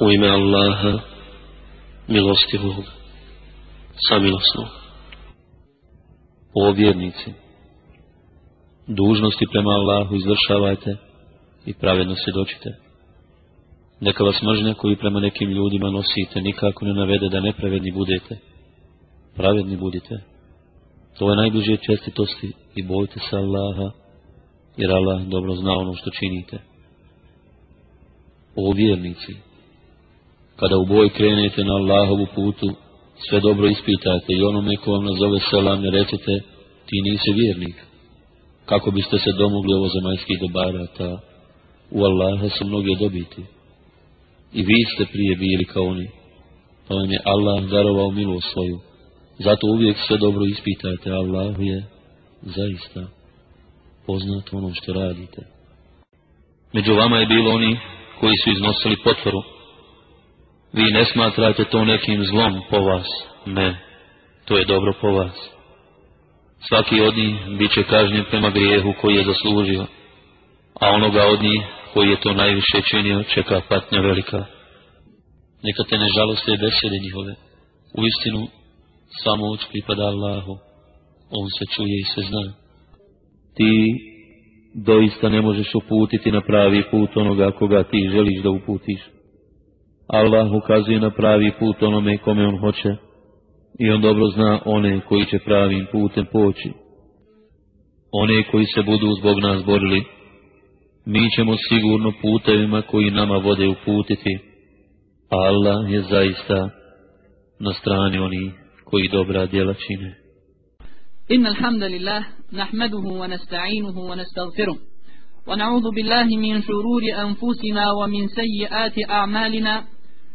U ime Allaha, milostivog, samilosnog. O vjernici, dužnosti prema Allahu izvršavajte i pravedno se dočite. Neka vas mržnja koju prema nekim ljudima nosite nikako ne navede da nepravedni budete. Pravedni budite. To je najbliže čestitosti i bojte se Allaha, jer Allah dobro zna ono što činite. O vjernici, kada u boj krenete na Allahovu putu, sve dobro ispitate i onome ko vam nazove selam ne recite, ti nisi vjernik. Kako biste se domogli ovo zemaljskih dobara, ta u Allaha su mnoge dobiti. I vi ste prije bili kao oni, pa vam je Allah darovao milost svoju. Zato uvijek sve dobro ispitajte, Allah je zaista poznat ono što radite. Među vama je bilo oni koji su iznosili potvoru, Vi ne smatrate to nekim zlom po vas. Ne, to je dobro po vas. Svaki od njih bit će kažnjen prema grijehu koji je zaslužio, a onoga od njih koji je to najviše činio čeka patnja velika. Neka te ne žaloste besede njihove. U istinu, samo uč pripada Allahu. On se čuje i se zna. Ti doista ne možeš uputiti na pravi put onoga koga ti želiš da uputiš. Allah ukazuje na pravi put onome kome on hoće i on dobro zna one koji će pravim putem poći. One koji se budu zbog nas borili, mi ćemo sigurno putevima koji nama vode uputiti, a Allah je zaista na strani oni koji dobra djela čine. إن الحمد لله نحمده ونستعينه ونستغفره ونعوذ بالله من شرور أنفسنا ومن سيئات أعمالنا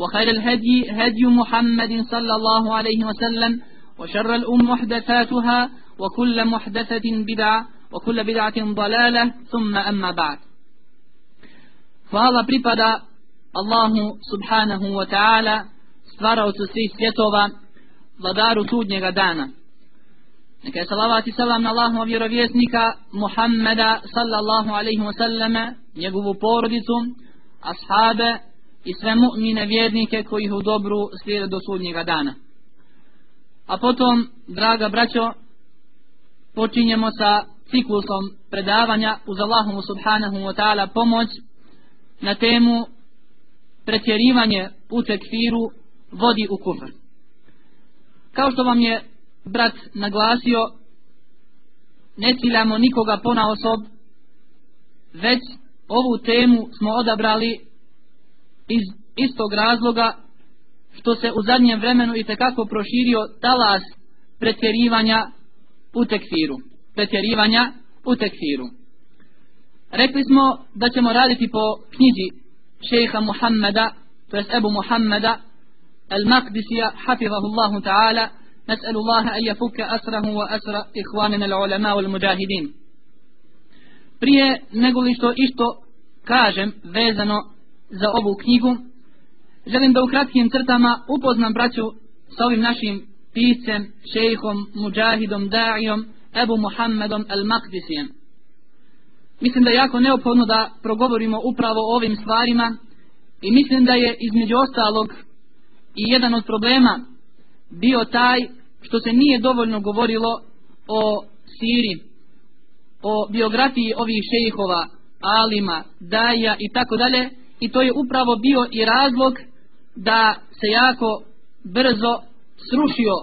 وخير الهدي هدي محمد صلى الله عليه وسلم وشر الأم محدثاتها وكل محدثة بدعة وكل بدعة ضلالة ثم أما بعد فهذا pripada Allahu subhanahu wa ta'ala stvaraocu svih svjetova vladaru sudnjega dana neka je salavat i salam na Allahu vjerovjesnika Muhammeda sallallahu alaihi wa sallam njegovu porodicu ashabe i sve mu'mine vjernike koji ih u dobru slijede do sudnjega dana. A potom, draga braćo, počinjemo sa ciklusom predavanja uz Allahom subhanahu wa ta'ala pomoć na temu pretjerivanje u tekfiru vodi u kufr. Kao što vam je brat naglasio, ne ciljamo nikoga pona osob, već ovu temu smo odabrali iz istog razloga što se u zadnjem vremenu i tekako proširio talas pretjerivanja u tekfiru. Pretjerivanja u tekfiru. Rekli smo da ćemo raditi po knjizi šeha Muhammeda, to je Ebu Muhammeda, Al-Maqdisija, hafizahu Allahu ta'ala, نسأل الله أن يفك أسره وأسر إخواننا العلماء والمجاهدين prije nego li što isto kažem vezano za ovu knjigu, želim da u kratkim crtama upoznam braću sa ovim našim piscem, šejhom, muđahidom, da'ijom, Ebu Muhammedom al-Maqdisijem. Mislim da je jako neophodno da progovorimo upravo o ovim stvarima i mislim da je između ostalog i jedan od problema bio taj što se nije dovoljno govorilo o siri, o biografiji ovih šejhova, alima, daja i tako dalje, i to je upravo bio i razlog da se jako brzo srušio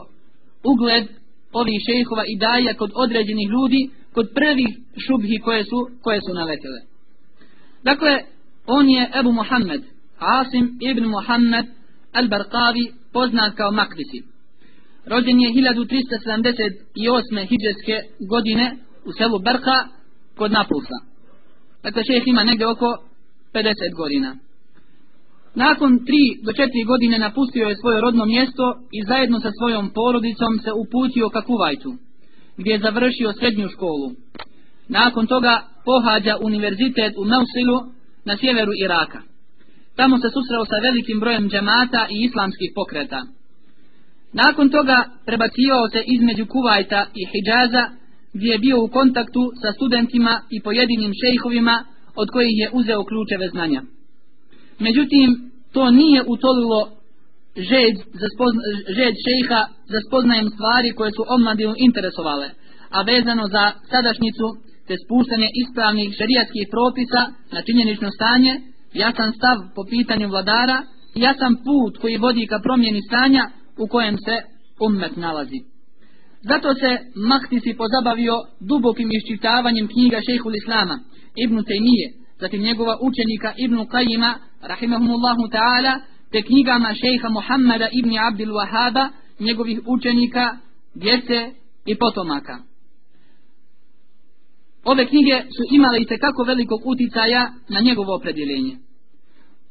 ugled ovih šejhova i daja kod određenih ljudi, kod prvih šubhi koje su, koje su naletile. Dakle, on je Ebu Muhammed, Asim ibn Muhammed al-Barqavi, poznat kao Makdisi. Rođen je 1378. hijđarske godine u selu Barqa kod Napulsa. Dakle, šejh ima negdje oko 50 godina. Nakon 3 do 4 godine napustio je svoje rodno mjesto i zajedno sa svojom porodicom se uputio ka Kuvajtu, gdje je završio srednju školu. Nakon toga pohađa univerzitet u Meusilu na sjeveru Iraka. Tamo se susreo sa velikim brojem džemata i islamskih pokreta. Nakon toga prebacivao se između Kuvajta i Hidžaza, gdje je bio u kontaktu sa studentima i pojedinim šejhovima od kojih je uzeo ključeve znanja. Međutim, to nije utolilo žed, za spozna, žed šejha za spoznajem stvari koje su omladinu interesovale, a vezano za sadašnjicu te spuštanje ispravnih šerijatskih propisa na činjenično stanje, jasan stav po pitanju vladara jasan put koji vodi ka promjeni stanja u kojem se ummet nalazi. Zato se Mahtisi pozabavio dubokim iščitavanjem knjiga šejhul Islama, Ibnu Tejmije, zatim njegova učenika Ibnu Qajima, rahimahumullahu ta'ala, te knjigama šejha Muhammada ibn Abdul Wahaba, njegovih učenika, djece i potomaka. Ove knjige su imale i tekako velikog uticaja na njegovo opredjeljenje.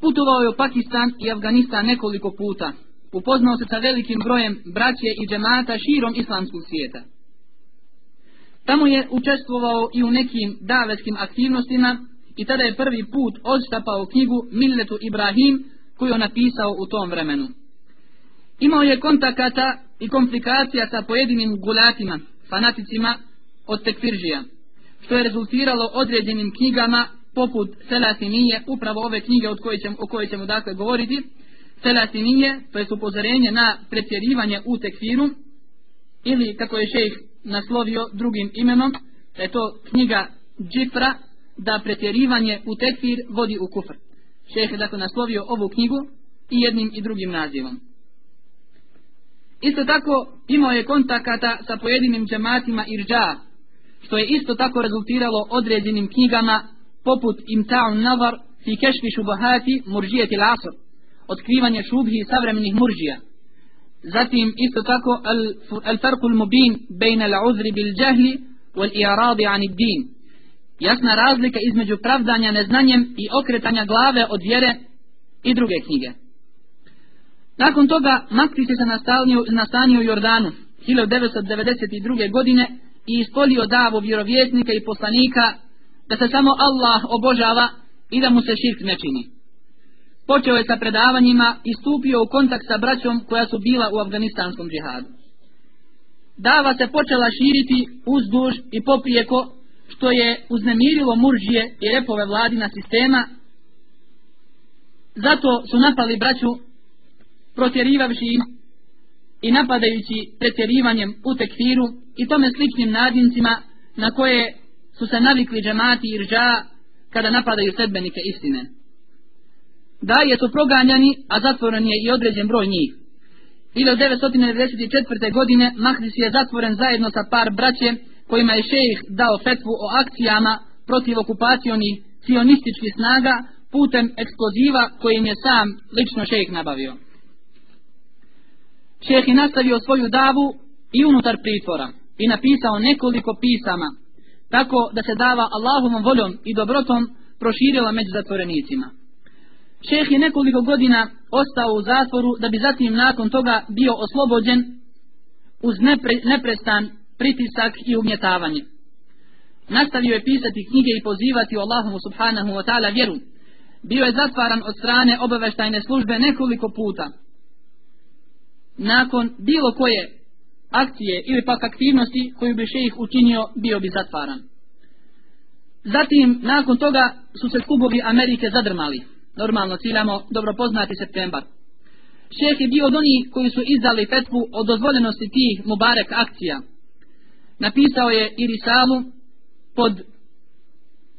Putovao je u Pakistan i Afganistan nekoliko puta. Upoznao se sa velikim brojem braće i džemata širom islamskog svijeta. Tamo je učestvovao i u nekim davetskim aktivnostima i tada je prvi put odštapao knjigu Milletu Ibrahim koju je napisao u tom vremenu. Imao je kontakata i komplikacija sa pojedinim gulatima, fanaticima od tekfiržija, što je rezultiralo određenim knjigama poput Selasinije, upravo ove knjige od koje ćemo, o koje ćemo dakle govoriti, Selasinije, to je upozorenje na pretjerivanje u tekfiru, ili kako je šejh naslovio drugim imenom, da je to knjiga Džifra, da pretjerivanje u tekfir vodi u kufr. Šejh je dakle naslovio ovu knjigu i jednim i drugim nazivom. Isto tako imao je kontakata sa pojedinim džematima irđa, što je isto tako rezultiralo određenim knjigama poput Imta'un Nazar fi kešfi šubahati murđijeti l'asr, otkrivanje šubhi savremenih murđija. Zatim isto tako al-farqul mubin bejna l'uzri bil jahli wal i'radi an din, jasna razlika između pravdanja neznanjem i okretanja glave od vjere i druge knjige. Nakon toga Makti se nastanio, nastanio u Jordanu 1992. godine i ispolio davu vjerovjesnika i poslanika da se samo Allah obožava i da mu se širk ne čini. Počeo je sa predavanjima i stupio u kontakt sa braćom koja su bila u afganistanskom džihadu. Dava se počela širiti uzduž i poprijeko što je uznemirilo muržije i repove vladina sistema, zato su napali braću protjerivavši i napadajući pretjerivanjem u tekfiru i tome sličnim nadincima na koje su se navikli džemati i rđa kada napadaju sedbenike istine. Da je su proganjani, a zatvoren je i određen broj njih. 1994. godine Mahdis je zatvoren zajedno sa par braće kojima je šejh dao fetvu o akcijama protiv okupacijonih sionističkih snaga putem eksploziva kojim je sam lično šejh nabavio. Šejh je nastavio svoju davu i unutar pritvora i napisao nekoliko pisama tako da se dava Allahovom voljom i dobrotom proširila među zatvorenicima. Šejh je nekoliko godina ostao u zatvoru da bi zatim nakon toga bio oslobođen uz nepre, neprestan pritisak i umjetavanje. Nastavio je pisati knjige i pozivati u Allahomu subhanahu wa ta'ala vjeru. Bio je zatvaran od strane obaveštajne službe nekoliko puta. Nakon bilo koje akcije ili pak aktivnosti koju bi šejih učinio, bio bi zatvaran. Zatim, nakon toga su se klubovi Amerike zadrmali. Normalno ciljamo dobro poznati septembar. Šeh je bio od onih koji su izdali fetvu o dozvoljenosti tih Mubarek akcija – napisao je i risalu pod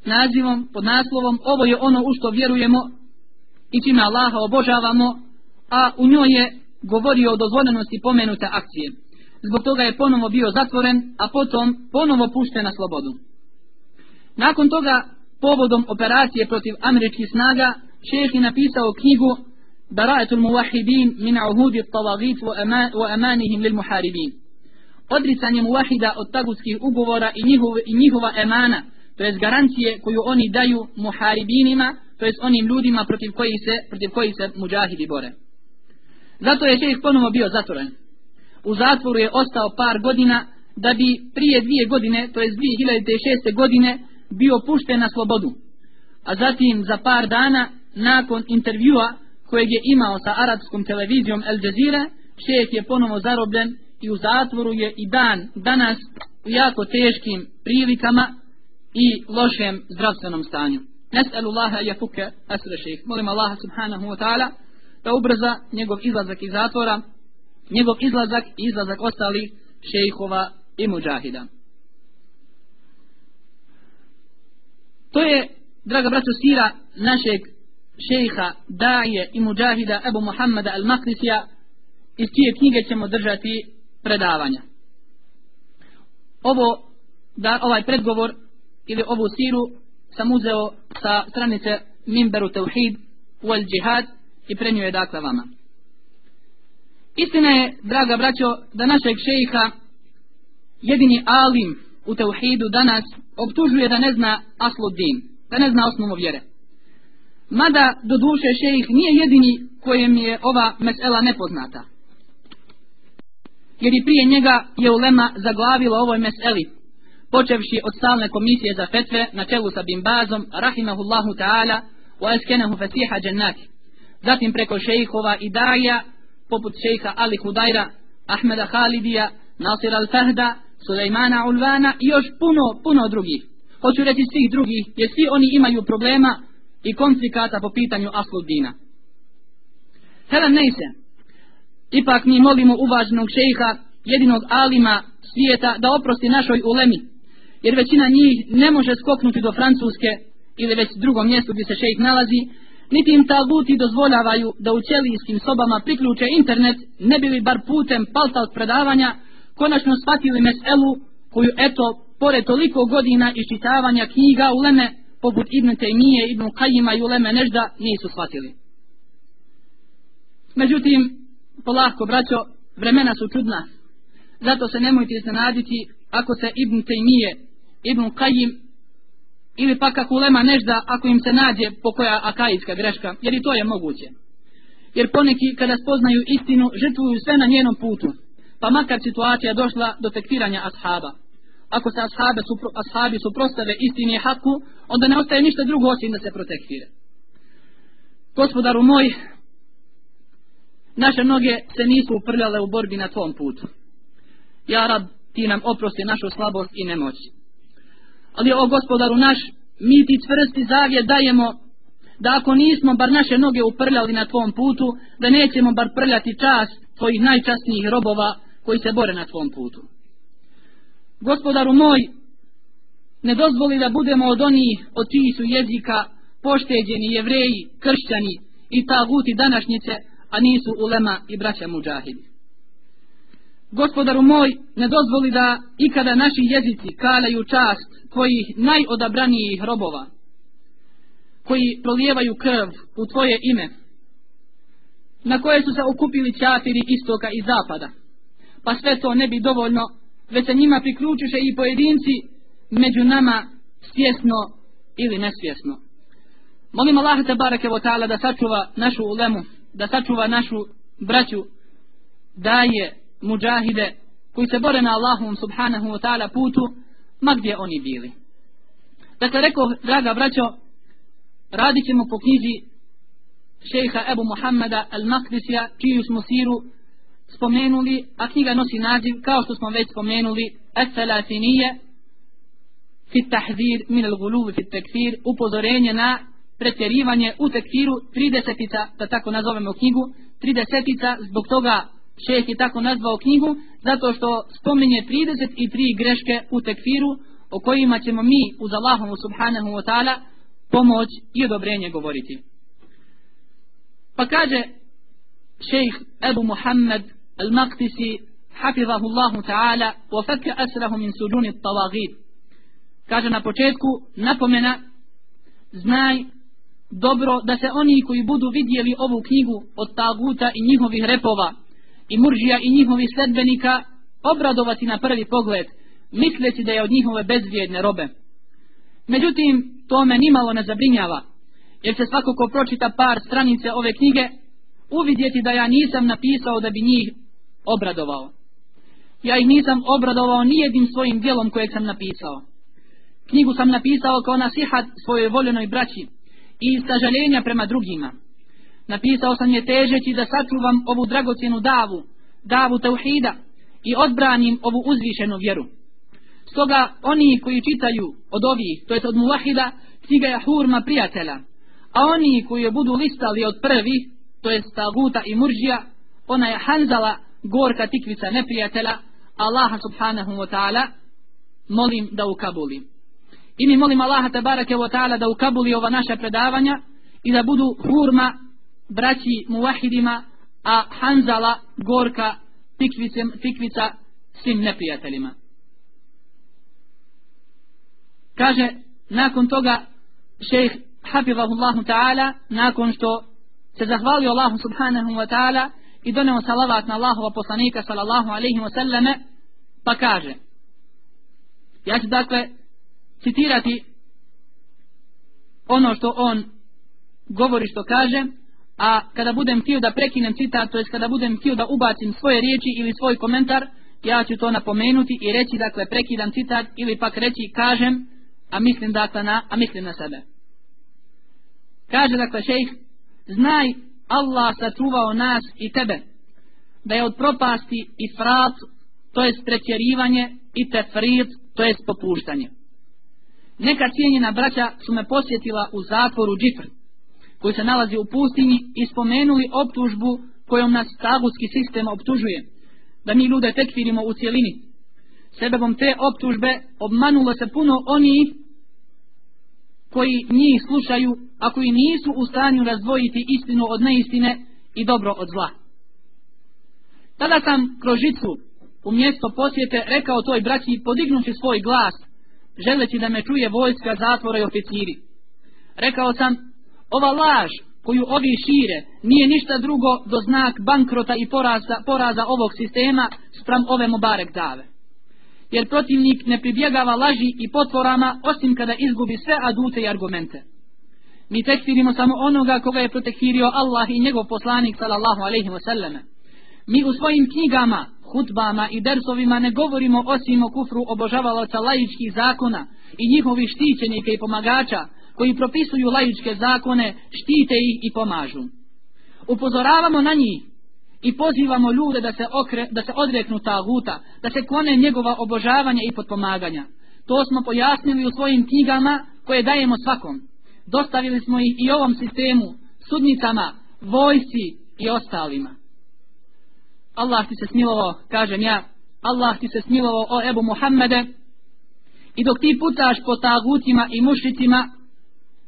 nazivom, pod naslovom ovo je ono u što vjerujemo i čime Allaha obožavamo a u njoj je govorio o dozvoljenosti pomenute akcije zbog toga je ponovo bio zatvoren, a potom ponovo pušten na slobodu. Nakon toga, povodom operacije protiv američkih snaga, šeheh je napisao knjigu Bara'atul muvahidin min uhudi tawagit wa amanihim lil muharibin. Odricanje muvahida od tagutskih ugovora i, njihov, i njihova emana, to je garancije koju oni daju muharibinima, to je onim ljudima protiv koji se, protiv koji se muđahidi bore. Zato je šeheh ponovo bio zatvoren. U zatvoru je ostao par godina da bi prije dvije godine, to je 2006. godine, bio pušten na slobodu. A zatim za par dana, nakon intervjua kojeg je imao sa arapskom televizijom El Jazeera, šeheh je ponovo zarobljen i u zatvoru je i dan danas u jako teškim prilikama i lošem zdravstvenom stanju. Nes'alu Allaha je asra asre. Molim Allaha subhanahu wa ta'ala da ubrza njegov izlazak iz zatvora, njegov izlazak i izlazak ostalih šejhova i muđahida. To je, draga braćo, sira našeg šejha, daje i muđahida Ebu Muhammada al-Makrisija, iz čije knjige ćemo držati predavanja. Ovo, da, ovaj predgovor ili ovu siru sam uzeo sa stranice Mimberu Tauhid u al džihad i prenio je dakle vama. Istina je, draga braćo, da našeg šejha jedini alim u Tauhidu danas optužuje da ne zna aslu din, da ne zna osnovu vjere. Mada do duše šejih nije jedini kojem je ova mesela nepoznata. Jer i prije njega je ulema zaglavila ovoj meseli, počevši od stalne komisije za fetve na čelu sa Bimbazom, rahimahullahu ta'ala, wa eskenehu fesiha džennati. Zatim preko šejihova i daja, poput šejha Ali Hudajra, Ahmeda Halidija, Nasir al-Fahda, Sulejmana Ulvana i još puno, puno drugih. Hoću reći svih drugih, jer svi oni imaju problema i konflikata po pitanju Asludina. Helen Neise, ipak mi molimo uvaženog šejha, jedinog alima svijeta, da oprosti našoj ulemi, jer većina njih ne može skoknuti do Francuske ili već drugom mjestu gdje se šejh nalazi, niti im taguti dozvoljavaju da u ćelijskim sobama priključe internet, ne bili bar putem paltal predavanja, konačno shvatili meselu koju eto, pored toliko godina iščitavanja knjiga u Leme, poput Ibn Tejmije, Ibn Kajima i Uleme Nežda, nisu shvatili. Međutim, polahko, braćo, vremena su čudna. Zato se nemojte iznenaditi ako se Ibn Tejmije, Ibn Kajim ili pak kako Ulema Nežda, ako im se nađe po koja akajska greška, jer i to je moguće. Jer poneki kada spoznaju istinu, žrtvuju sve na njenom putu, pa makar situacija došla do tektiranja ashaba. Ako se ashabe supro, ashabi suprostave istini i haku, onda ne ostaje ništa drugo osim da se protektira. Gospodaru moj, naše noge se nisu uprljale u borbi na tvom putu. Ja rab, ti nam oprosti našu slabost i nemoć. Ali o gospodaru naš, mi ti čvrsti zavje dajemo da ako nismo bar naše noge uprljali na tvom putu, da nećemo bar prljati čas tvojih najčasnijih robova koji se bore na tvom putu. Gospodaru moj, ne dozvoli da budemo od onih od čiji su jezika pošteđeni jevreji, kršćani i taguti današnjice, a nisu ulema i braća muđahidi. Gospodaru moj, ne dozvoli da ikada naši jezici kalaju čast tvojih najodabranijih robova, koji prolijevaju krv u tvoje ime, na koje su se okupili čafiri istoka i zapada, pa sve to ne bi dovoljno, već se njima priključuše i pojedinci među nama svjesno ili nesvjesno. Molim Allah te bareke vo ta'ala da sačuva našu ulemu, da sačuva našu braću, da je muđahide koji se bore na Allahom subhanahu wa ta'ala putu, ma gdje oni bili. Dakle, rekao, draga braćo, radit ćemo po knjizi šejha Ebu Muhammeda al-Makdisija, čiju smo siru spomenuli, a knjiga nosi naziv, kao što smo već spomenuli, Es-Salatinije, fi tahzir min al-gulubi fi tekfir, upozorenje na pretjerivanje u tekfiru, 30 da tako nazovemo knjigu, 30 zbog toga šeh je tako nazvao knjigu, zato što spominje 33 greške u tekfiru, o kojima ćemo mi uz Allahom subhanahu wa ta'ala pomoć i odobrenje govoriti. Pa kaže šejh Ebu Muhammed المقدسي ta'ala, الله تعالى وفك أسره suđuni tawagid. Kaže na početku, napomena, znaj dobro da se oni koji budu vidjeli ovu knjigu od taguta i njihovih repova i muržija i njihovih sledbenika obradovati na prvi pogled misleći da je od njihove bezvijedne robe međutim to me nimalo ne zabrinjava jer se svako ko pročita par stranice ove knjige uvidjeti da ja nisam napisao da bi njih obradovao ja ih nisam obradovao nijednim svojim dijelom kojeg sam napisao knjigu sam napisao kao nasihat svojoj voljenoj braći i sažaljenja prema drugima. Napisao sam je težeći da sačuvam ovu dragocjenu davu, davu tauhida i odbranim ovu uzvišenu vjeru. Stoga oni koji čitaju od ovih, to je od muvahida, knjiga je hurma prijatelja, a oni koji je budu listali od prvih, to je staguta i muržija, ona je hanzala, gorka tikvica neprijatelja, Allaha subhanahu wa ta'ala, molim da ukabulim. I mi molim Allaha tabarake wa ta'ala da ukabuli ova naša predavanja i da budu hurma braći muvahidima, a Hanzala gorka tikvicem, tikvica svim neprijateljima. Kaže, nakon toga šejh Hafizahullahu ta'ala, nakon što se zahvalio Allahu subhanahu wa ta'ala i doneo salavat na Allahova poslanika sallallahu alaihi wa sallame, pa kaže, ja ću dakle citirati ono što on govori što kaže, a kada budem htio da prekinem citat, to jest kada budem htio da ubacim svoje riječi ili svoj komentar, ja ću to napomenuti i reći, dakle, prekidam citat ili pak reći, kažem, a mislim dakle na, a mislim na sebe. Kaže, dakle, šejh, znaj, Allah sačuvao nas i tebe, da je od propasti i frat, to jest pretjerivanje, i tefrit, to jest popuštanje. Neka cijenjena braća su me posjetila u zatvoru Džifr, koji se nalazi u pustinji i spomenuli optužbu kojom nas tagutski sistem optužuje, da mi ljude tekfirimo u cijelini. Sebebom te optužbe obmanulo se puno oni koji njih slušaju, a koji nisu u stanju razdvojiti istinu od neistine i dobro od zla. Tada sam kroz žicu u mjesto posjete rekao toj braći podignući svoj glas želeći da me čuje vojska, zatvora i oficiri. Rekao sam, ova laž koju ovi šire nije ništa drugo do znak bankrota i poraza, poraza ovog sistema spram ove Mubarek dave. Jer protivnik ne pribjegava laži i potvorama osim kada izgubi sve adute i argumente. Mi tekfirimo samo onoga koga je protekfirio Allah i njegov poslanik sallallahu alaihi wa sallam. Mi u svojim knjigama hutbama i dersovima ne govorimo osim o kufru obožavalaca lajičkih zakona i njihovih štićenika i pomagača koji propisuju lajičke zakone, štite ih i pomažu. Upozoravamo na njih i pozivamo ljude da se, okre, da se odreknu taguta, da se klone njegova obožavanja i potpomaganja. To smo pojasnili u svojim knjigama koje dajemo svakom. Dostavili smo ih i ovom sistemu, sudnicama, vojsi i ostalima. Allah ti se smilovao, kažem ja, Allah ti se smilovao o Ebu Muhammede i dok ti pucaš po tagutima i mušicima,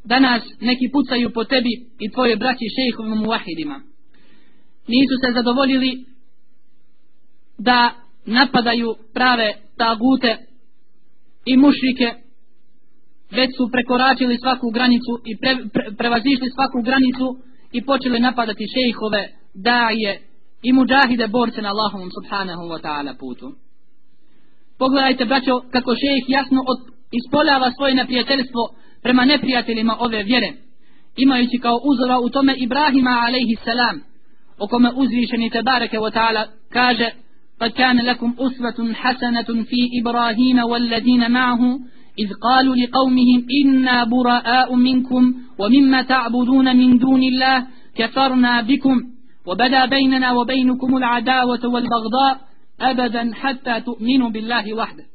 danas neki pucaju po tebi i tvoje braći šejhovima muahidima. Nisu se zadovoljili da napadaju prave tagute i mušike, već su prekoračili svaku granicu i pre, pre, prevazišli svaku granicu i počeli napadati šejhove, daje, i muđahide borce na Allahovom subhanahu wa ta'ala putu. Pogledajte, braćo, kako šejh jasno od, ispoljava svoje neprijateljstvo prema neprijateljima ove vjere, imajući kao uzora u tome Ibrahima alaihi salam, o kome uzvišeni tebareke wa ta'ala kaže قد كان لكم أسوة حسنة في إبراهيم والذين معه إذ قالوا لقومهم إنا براء منكم ومما تعبدون من دون الله كفرنا بكم وبدا بيننا وبينكم العداوة والبغضاء أبدا حتى تؤمنوا بالله وحده.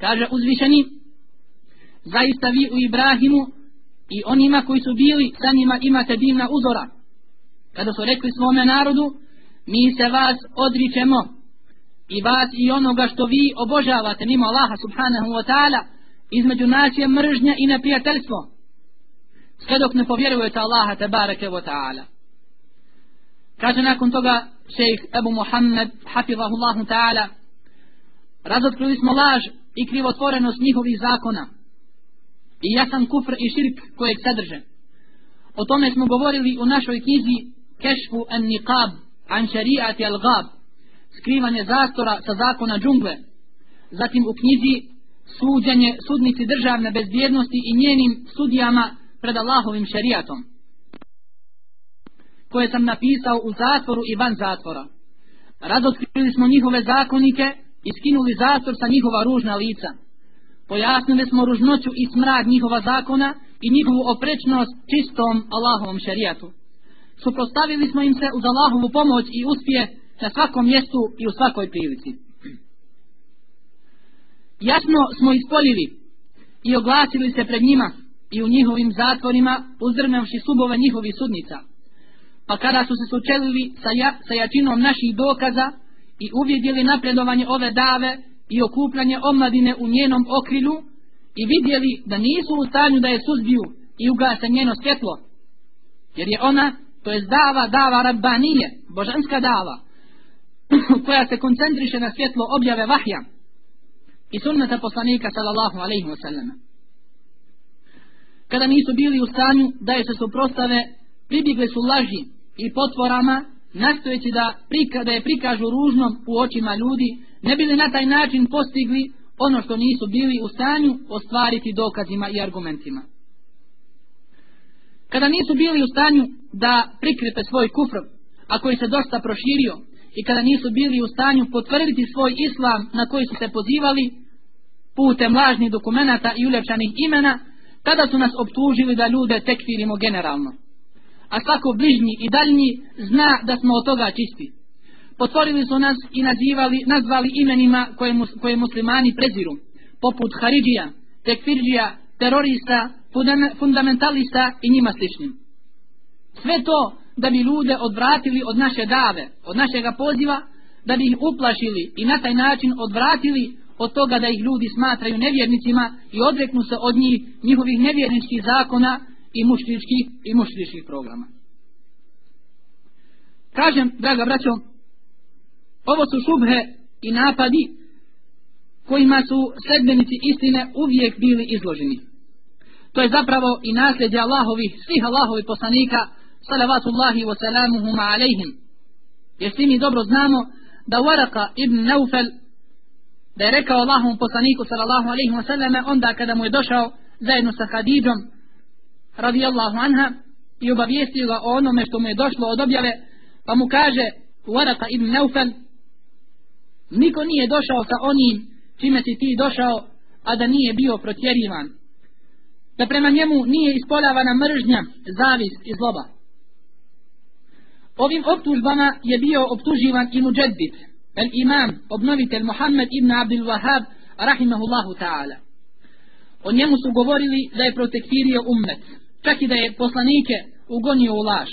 kaže uzvišeni zaista vi u Ibrahimu i onima koji su bili sa njima kada su rekli svome narodu mi se vas odričemo i vas i onoga što vi obožavate mimo Allaha subhanahu wa ta'ala između nas je mržnja i neprijateljstvo sve dok ne povjerujete Allaha te bareke wa ta'ala. Kaže nakon toga šejh Ebu Muhammed, hafizahullahu ta'ala, razotkrili smo laž i krivotvorenost njihovih zakona i jasan kufr i širk kojeg sadrže. O tome smo govorili u našoj knjizi Kešfu en niqab an šari'ati al gab skrivanje zastora sa zakona džungle zatim u knjizi suđenje sudnici državne bezbjednosti i njenim sudijama pred Allahovim šarijatom koje sam napisao u zatvoru i van zatvora. Razotkrili smo njihove zakonike i skinuli zastor sa njihova ružna lica. Pojasnili smo ružnoću i smrad njihova zakona i njihovu oprečnost čistom Allahovom šarijatu. Suprostavili smo im se uz Allahovu pomoć i uspje na svakom mjestu i u svakoj prilici. Jasno smo ispoljili i oglasili se pred njima i u njihovim zatvorima uzdrmevši subove njihovih sudnica. Pa kada su se sučelili sa, ja, sa jačinom naših dokaza i uvidjeli napredovanje ove dave i okupljanje omladine u njenom okrilu i vidjeli da nisu u stanju da je suzbiju i ugase njeno svjetlo, jer je ona, to je dava, dava rabbanije, božanska dava, koja se koncentriše na svjetlo objave vahja i sunnata poslanika sallallahu alaihi wasallam. Kada nisu bili u stanju da je se suprostave, pribjegli su laži i potvorama, nastojeći da, prika, da je prikažu ružnom u očima ljudi, ne bili na taj način postigli ono što nisu bili u stanju ostvariti dokazima i argumentima. Kada nisu bili u stanju da prikripe svoj kufr, a koji se dosta proširio, i kada nisu bili u stanju potvrditi svoj islam na koji su se pozivali putem lažnih dokumentata i uljepšanih imena, tada su nas optužili da ljude tekfirimo generalno. A svako bližnji i daljnji zna da smo od toga čisti. Potvorili su nas i nazivali, nazvali imenima koje, mus, koje muslimani preziru, poput Haridžija, tekfirđija, terorista, fundamentalista i njima sličnim. Sve to da bi ljude odvratili od naše dave, od našega poziva, da bi ih uplašili i na taj način odvratili od toga da ih ljudi smatraju nevjernicima i odreknu se od njih njihovih nevjerničkih zakona i mušličkih i mušličkih programa. Kažem, draga braćo, ovo su šubhe i napadi kojima su sedbenici istine uvijek bili izloženi. To je zapravo i nasljeđe Allahovih, svih Allahovih poslanika, salavatullahi wa salamuhuma alaihim. Jer svi mi dobro znamo da Waraka ibn Naufel, da je rekao Allahom poslaniku sallallahu alaihi wa sallame, onda kada mu je došao zajedno sa Hadidžom, radijallahu anha, i obavijestio ga o onome što mu je došlo od objave, pa mu kaže Waraka ibn Naufel, niko nije došao sa onim čime si ti došao, a da nije bio protjerivan. Da prema njemu nije ispoljavana mržnja, zavis i zloba. Ovim optužbama je bio optuživan i muđedbit, el imam, obnovitelj Muhammed ibn Abdul Wahab, rahimahullahu ta'ala. O njemu su govorili da je protektirio ummet, čak i da je poslanike ugonio u laž,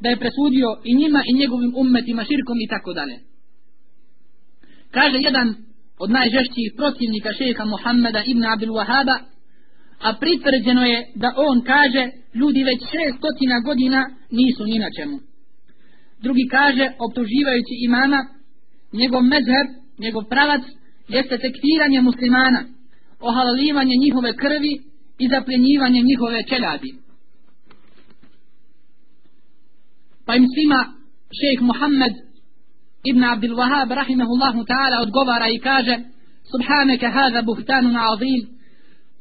da je presudio i njima i njegovim ummetima širkom i tako dalje. Kaže jedan od najžešćih protivnika šeha Muhammeda ibn Abdul Wahaba, a pritvrđeno je da on kaže ljudi već šestotina godina nisu ni na čemu. Drugi kaže, optuživajući imama, njegov mezheb, njegov pravac, jeste tekfiranje muslimana, ohalalivanje njihove krvi i zapljenjivanje njihove čeljadi. Pa im svima šejh Muhammed ibn Abdul Wahab rahimahullahu ta'ala odgovara i kaže Subhaneke hada buhtanun azim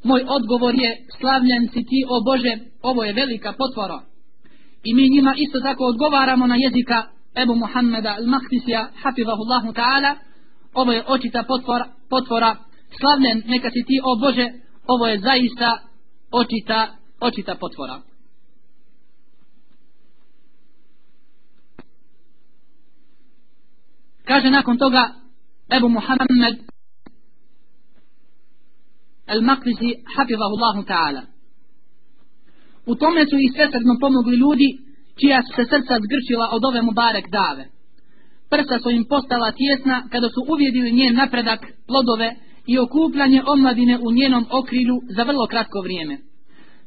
Moj odgovor je slavljen si ti o Bože ovo je velika potvora. I mi njima isto tako odgovaramo na jezika Ebu Muhammeda al-Mahdisija hafizahullahu ta'ala. Ovo je očita potvora, potvora. Slavljen neka si ti o Bože ovo je zaista očita očita potvora. Kaže nakon toga Ebu Muhammed al-Maqdisi hafizahullahu ta'ala U tome su i svesredno pomogli ljudi čija su se srca zgrčila od ove Mubarek dave. Prsa su im postala tjesna kada su uvjedili njen napredak, plodove i okupljanje omladine u njenom okrilju za vrlo kratko vrijeme.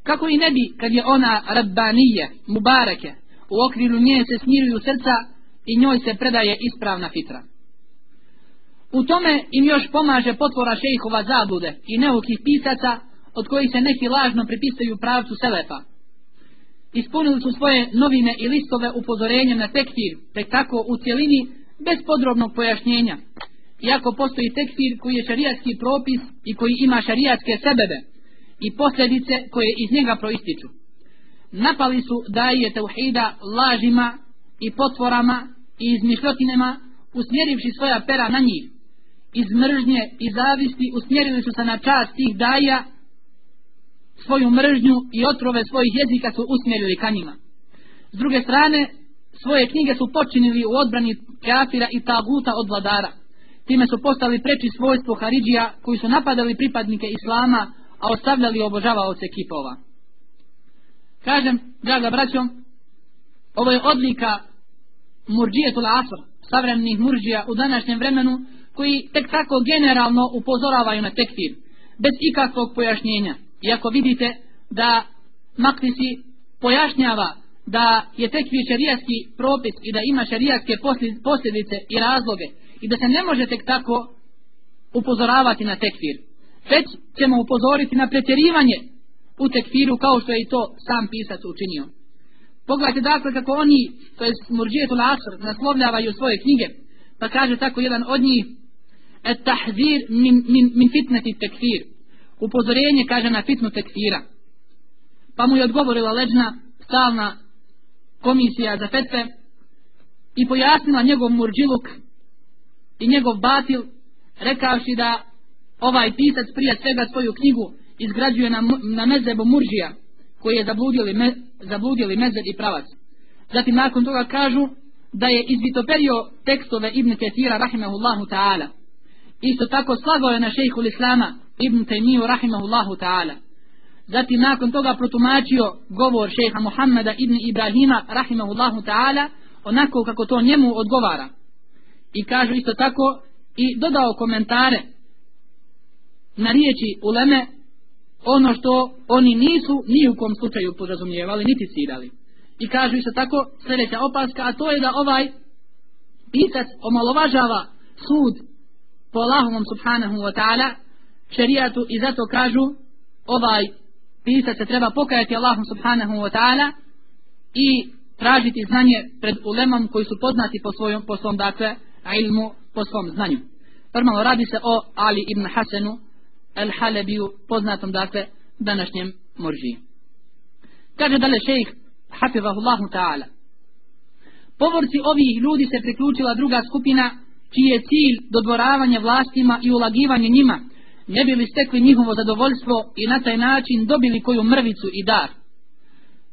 Kako i ne bi kad je ona rabbanije, Mubareke, u okrilju nje se smiruju srca i njoj se predaje ispravna fitra. U tome im još pomaže potvora šejhova zabude i neukih pisaca od kojih se neki lažno pripisuju pravcu Selefa. Ispunili su svoje novine i listove upozorenjem na tekfir, tek tako u cjelini, bez podrobnog pojašnjenja. Iako postoji tekfir koji je šarijatski propis i koji ima šarijatske sebebe i posljedice koje iz njega proističu. Napali su daje tauhida lažima i potvorama i izmišljotinama, usmjerivši svoja pera na njih. Iz mržnje i zavisti usmjerili su se na čast tih daja svoju mržnju i otrove svojih jezika su usmjerili ka njima. S druge strane, svoje knjige su počinili u odbrani kafira i taguta od vladara. Time su postali preči svojstvo Haridžija koji su napadali pripadnike Islama, a ostavljali obožavaoce kipova. Kažem, draga braćom, ovo je odlika murđijetul asr, savremenih murđija u današnjem vremenu, koji tek tako generalno upozoravaju na tekfir, bez ikakvog pojašnjenja. Iako vidite da Maktisi pojašnjava da je tekfir šarijatski propis i da ima šarijatske posljedice i razloge i da se ne može tek tako upozoravati na tekfir. Već ćemo upozoriti na pretjerivanje u tekfiru kao što je i to sam pisac učinio. Pogledajte dakle kako oni, to je Murđijetul Asr, naslovljavaju svoje knjige, pa kaže tako jedan od njih, et tahzir min, min, min fitneti tekfir, upozorenje kaže na fitnu tekfira. Pa mu je odgovorila leđna stalna komisija za fetve i pojasnila njegov murđiluk i njegov batil rekavši da ovaj pisac prije svega svoju knjigu izgrađuje na, na mezebu murđija koji je zabludili, me, zabludili mezeb i pravac. Zatim nakon toga kažu da je izvitoperio tekstove Ibn Ketira rahimahullahu ta'ala. Isto tako slagao je na šejhu Islama Ibn Taymiju rahimahullahu ta'ala. Zatim nakon toga protumačio govor šeha Muhammeda ibn Ibrahima rahimahullahu ta'ala onako kako to njemu odgovara. I kažu isto tako i dodao komentare na riječi uleme ono što oni nisu ni u kom slučaju podrazumijevali niti cirali. I kažu isto tako sljedeća opaska, a to je da ovaj pisac omalovažava sud po Allahovom subhanahu wa ta'ala šerijatu i zato kažu ovaj pisac se treba pokajati Allahom subhanahu wa ta'ala i tražiti znanje pred ulemom koji su poznati po svojom po svom dakle ilmu po svom znanju. Normalno radi se o Ali ibn Hasanu al Halebiju, poznatom dakle današnjem morži. Kaže dale šejh hafizahullahu ta'ala Povorci ovih ljudi se priključila druga skupina čiji je cilj dodvoravanje vlastima i ulagivanje njima ne bili stekli njihovo zadovoljstvo i na taj način dobili koju mrvicu i dar.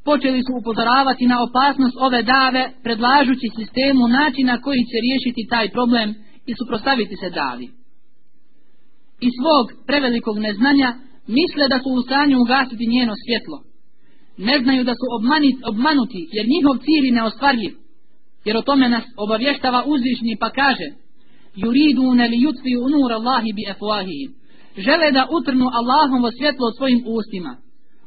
Počeli su upozoravati na opasnost ove dave, predlažući sistemu načina koji će riješiti taj problem i suprostaviti se davi. Iz svog prevelikog neznanja misle da su u stanju ugasiti njeno svjetlo. Ne znaju da su obmanit, obmanuti jer njihov cilj ne ostvarljiv. Jer o tome nas obavještava uzvišnji pa kaže yuriduna li yutfi'u nur Allahi bi afwahihim. žele da utrnu Allahovo svjetlo svojim ustima.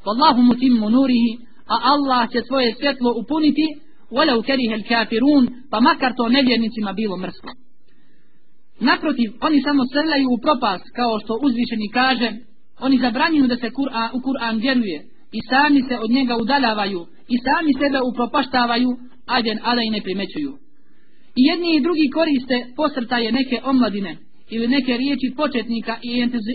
Wallahu mutimmu nurihi, a Allah će svoje svjetlo upuniti, walau kariha al-kafirun, pa makar to nevjernicima bilo mrsko. Naprotiv, oni samo srljaju u propast, kao što uzvišeni kaže, oni zabranjuju da se Kur'an, u Kur'an vjeruje, i sami se od njega udaljavaju, i sami sebe upropaštavaju, ađen, a da i ne primećuju. I jedni i drugi koriste posrtaje neke omladine, ili neke riječi početnika i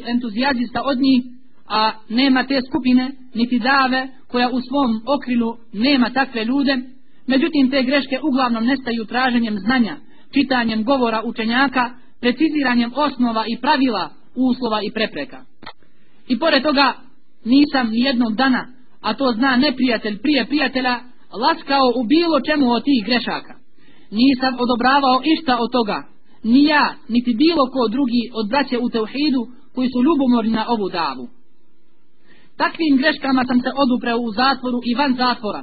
entuzijazista od njih, a nema te skupine, niti dave, koja u svom okrilu nema takve ljude, međutim te greške uglavnom nestaju traženjem znanja, čitanjem govora učenjaka, preciziranjem osnova i pravila, uslova i prepreka. I pored toga nisam ni jednog dana, a to zna neprijatelj prije prijatelja, laskao u bilo čemu od tih grešaka. Nisam odobravao išta od toga, ni ja, niti bilo ko drugi od braće u teuhidu koji su ljubomorni na ovu davu. Takvim greškama sam se odupreo u zatvoru i van zatvora,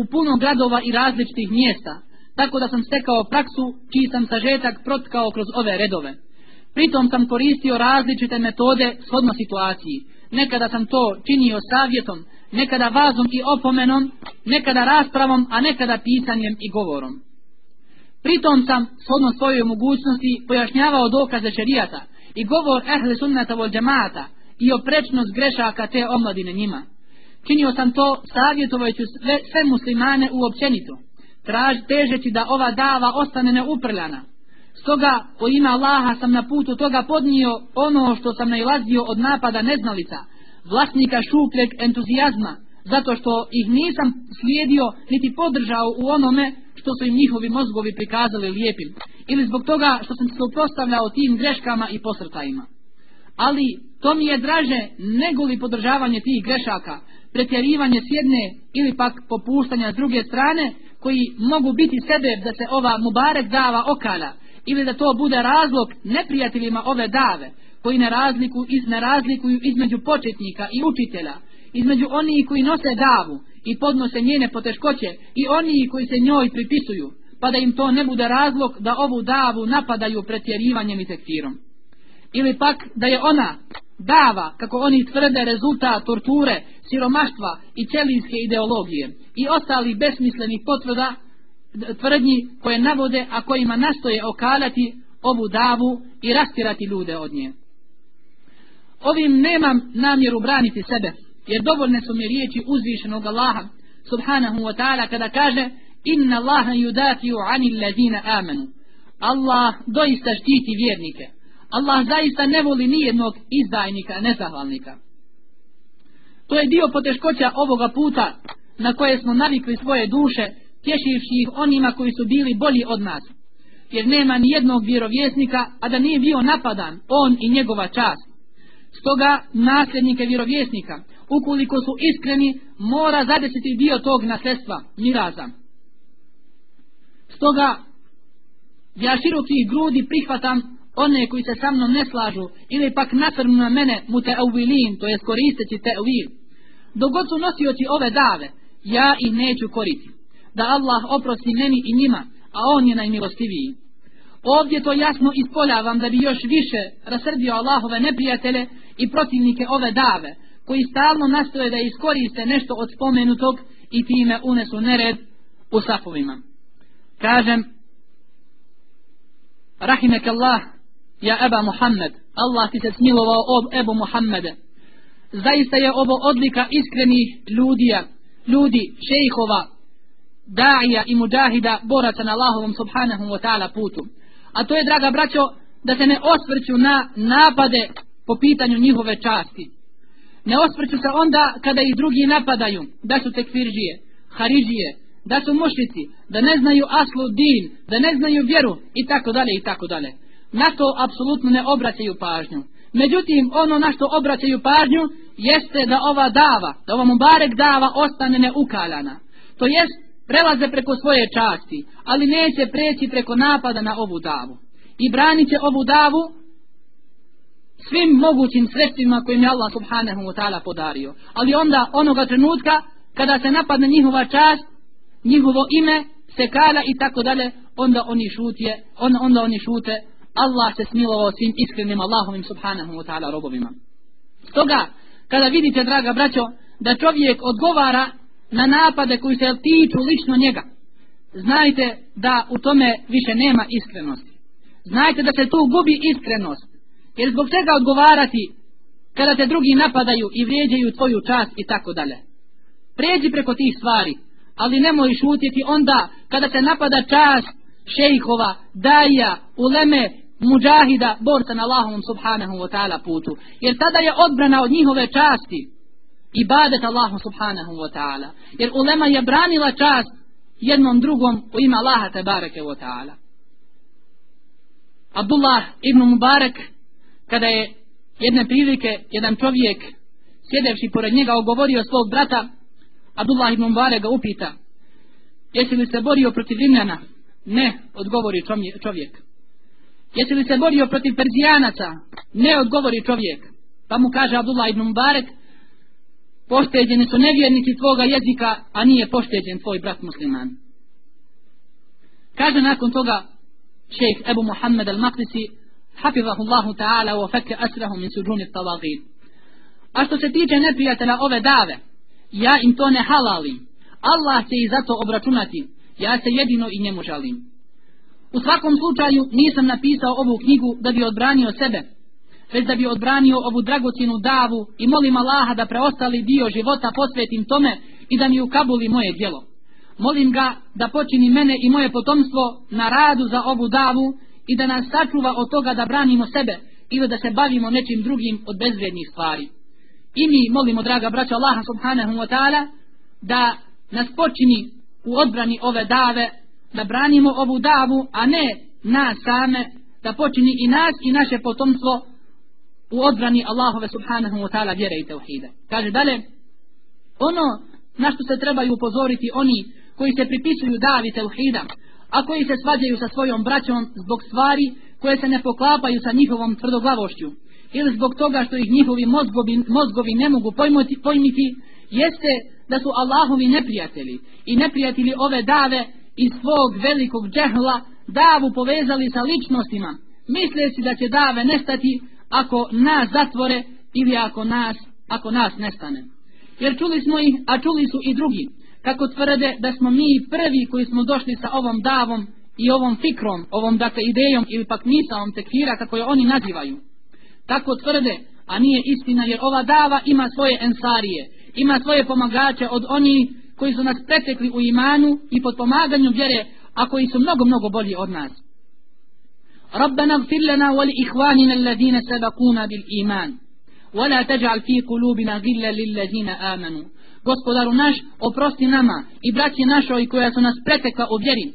u puno gradova i različitih mjesta, tako da sam stekao praksu čiji sam sažetak protkao kroz ove redove. Pritom sam koristio različite metode shodno situaciji. Nekada sam to činio savjetom, nekada vazom i opomenom, nekada raspravom, a nekada pisanjem i govorom. Pritom sam, shodno svojoj mogućnosti, pojašnjavao dokaze šerijata i govor ehle sunnata vol džemata i oprečnost grešaka te omladine njima. Činio sam to savjetovajući sve, sve muslimane uopćenito, traž, težeći da ova dava ostane neuprljana. Stoga, po ima Allaha sam na putu toga podnio ono što sam najlazio od napada neznalica, vlasnika šupljeg entuzijazma, zato što ih nisam slijedio niti podržao u onome što su im njihovi mozgovi prikazali lijepim, ili zbog toga što sam se uprostavljao tim greškama i posrtajima. Ali to mi je draže nego li podržavanje tih grešaka, pretjerivanje s jedne ili pak popuštanja s druge strane, koji mogu biti sebe da se ova mubarek dava okala, ili da to bude razlog neprijateljima ove dave, koji ne razliku, iz, ne razlikuju između početnika i učitelja, između onih koji nose davu i podnose njene poteškoće i oni koji se njoj pripisuju, pa da im to ne bude razlog da ovu davu napadaju pretjerivanjem i tekfirom. Ili pak da je ona dava, kako oni tvrde, rezultat torture, siromaštva i ćelijske ideologije i ostalih besmislenih potvrda tvrdnji koje navode, a kojima nastoje okalati ovu davu i rastirati ljude od nje. Ovim nemam namjeru braniti sebe, jer dovoljne su mi riječi uzvišenog Allaha, subhanahu wa ta'ala, kada kaže Inna Allaha yudafiu anil ladina amanu. Allah doista štiti vjernike. Allah zaista ne voli nijednog izdajnika, nezahvalnika. To je dio poteškoća ovoga puta na koje smo navikli svoje duše, tješivši ih onima koji su bili bolji od nas. Jer nema ni jednog vjerovjesnika, a da nije bio napadan, on i njegova čast. Stoga nasljednike vjerovjesnika, ukoliko su iskreni, mora zadesiti dio tog nasljedstva, miraza. Stoga, ja široki grudi prihvatam one koji se sa mnom ne slažu, ili pak nasrnu na mene mu te uvilin, to je koristeći te uvil. Dogod su nosioci ove dave, ja ih neću koriti. Da Allah oprosti meni i njima, a on je najmilostiviji. Ovdje to jasno ispoljavam da bi još više rasrdio Allahove neprijatelje i protivnike ove dave, koji stalno nastoje da iskoriste nešto od spomenutog i time unesu nered u safovima. Kažem, Rahimek Allah, ja Eba Muhammed, Allah ti se smilovao ob Ebu Muhammede. Zaista je ovo odlika iskrenih ljudija, ljudi, šejhova, da'ija i mudahida, boraca na Allahovom subhanahu wa ta'ala putu. A to je, draga braćo, da se ne osvrću na napade po pitanju njihove časti. Ne osvrću se onda kada ih drugi napadaju, da su tekfiržije, haridžije, da su mušnici, da ne znaju aslu din, da ne znaju vjeru i tako dalje i tako dalje. Na to apsolutno ne obraćaju pažnju. Međutim, ono na što obraćaju pažnju jeste da ova dava, da ova mubarek dava ostane neukaljana. To jest, prelaze preko svoje časti, ali neće preći preko napada na ovu davu. I branit će ovu davu svim mogućim sredstvima kojim je Allah subhanahu wa ta'ala podario. Ali onda onoga trenutka kada se napadne njihova čast, njihovo ime, se kala i tako dalje, onda oni šutje, onda, onda oni šute, Allah se smilovao svim iskrenim Allahovim subhanahu wa ta'ala robovima. Stoga, kada vidite, draga braćo, da čovjek odgovara na napade koji se tiču lično njega, znajte da u tome više nema iskrenosti. Znajte da se tu gubi iskrenost. Jer zbog čega odgovarati kada te drugi napadaju i vrijeđaju tvoju čast i tako dalje. Pređi preko tih stvari, ali nemoj šutjeti onda kada se napada čast šejhova, daja, uleme, muđahida, borca na Allahovom subhanahu wa ta'ala putu. Jer tada je odbrana od njihove časti i badet Allahu subhanahu wa ta'ala. Jer ulema je branila čast jednom drugom u ime Allaha tebareke wa ta'ala. Abdullah ibn Mubarak kada je jedne prilike jedan čovjek sjedevši pored njega ogovorio svog brata Abdullah ibn Mubarak ga upita jesi li se borio protiv Rimljana? Ne odgovori čovjek. Jesi li se borio protiv Perzijanaca? Ne odgovori čovjek. Pa mu kaže Abdullah ibn Mubarak pošteđeni su nevjernici tvoga jezika a nije pošteđen tvoj brat musliman. Kaže nakon toga šejh Ebu Muhammed al-Maqdisi حفظه Allahu ta'ala wa أسره asrahu min suđuni tavagin. A što se tiče neprijatelja ove dave, ja im to ne halalim. Allah će i zato obračunati. Ja se jedino i njemu žalim. U svakom slučaju nisam napisao ovu knjigu da bi odbranio sebe, već da bi odbranio ovu dragocinu davu i molim Allaha da preostali dio života posvetim tome i da mi ukabuli moje djelo. Molim ga da počini mene i moje potomstvo na radu za ovu davu i da nas sačuva od toga da branimo sebe ili da se bavimo nečim drugim od bezvrednih stvari. I mi molimo, draga braća Allaha subhanahu wa ta'ala, da nas počini u odbrani ove dave, da branimo ovu davu, a ne nas same, da počini i nas i naše potomstvo u odbrani Allahove subhanahu wa ta'ala vjere i tevhide. Kaže dalje, ono na što se trebaju upozoriti oni koji se pripisuju davi teuhida, a koji se svađaju sa svojom braćom zbog stvari koje se ne poklapaju sa njihovom tvrdoglavošću, ili zbog toga što ih njihovi mozgovi, mozgovi ne mogu pojmoti, pojmiti, jeste da su Allahovi neprijatelji i neprijatelji ove dave iz svog velikog džehla davu povezali sa ličnostima, misleći da će dave nestati ako nas zatvore ili ako nas, ako nas nestane. Jer čuli smo ih, a čuli su i drugi, kako tvrde da smo mi prvi koji smo došli sa ovom davom i ovom fikrom, ovom dakle idejom ili pak misalom tekfira kako je oni nazivaju. Tako tvrde, a nije istina jer ova dava ima svoje ensarije, ima svoje pomagače od oni koji su nas pretekli u imanu i pod pomaganjem vjere, a koji su mnogo, mnogo bolji od nas. ربنا اغفر لنا ولإخواننا الذين سبقونا بالإيمان ولا تجعل في قلوبنا غلا للذين آمنوا Gospodaru naš, oprosti nama i braći našoj koja su nas pretekla u vjeri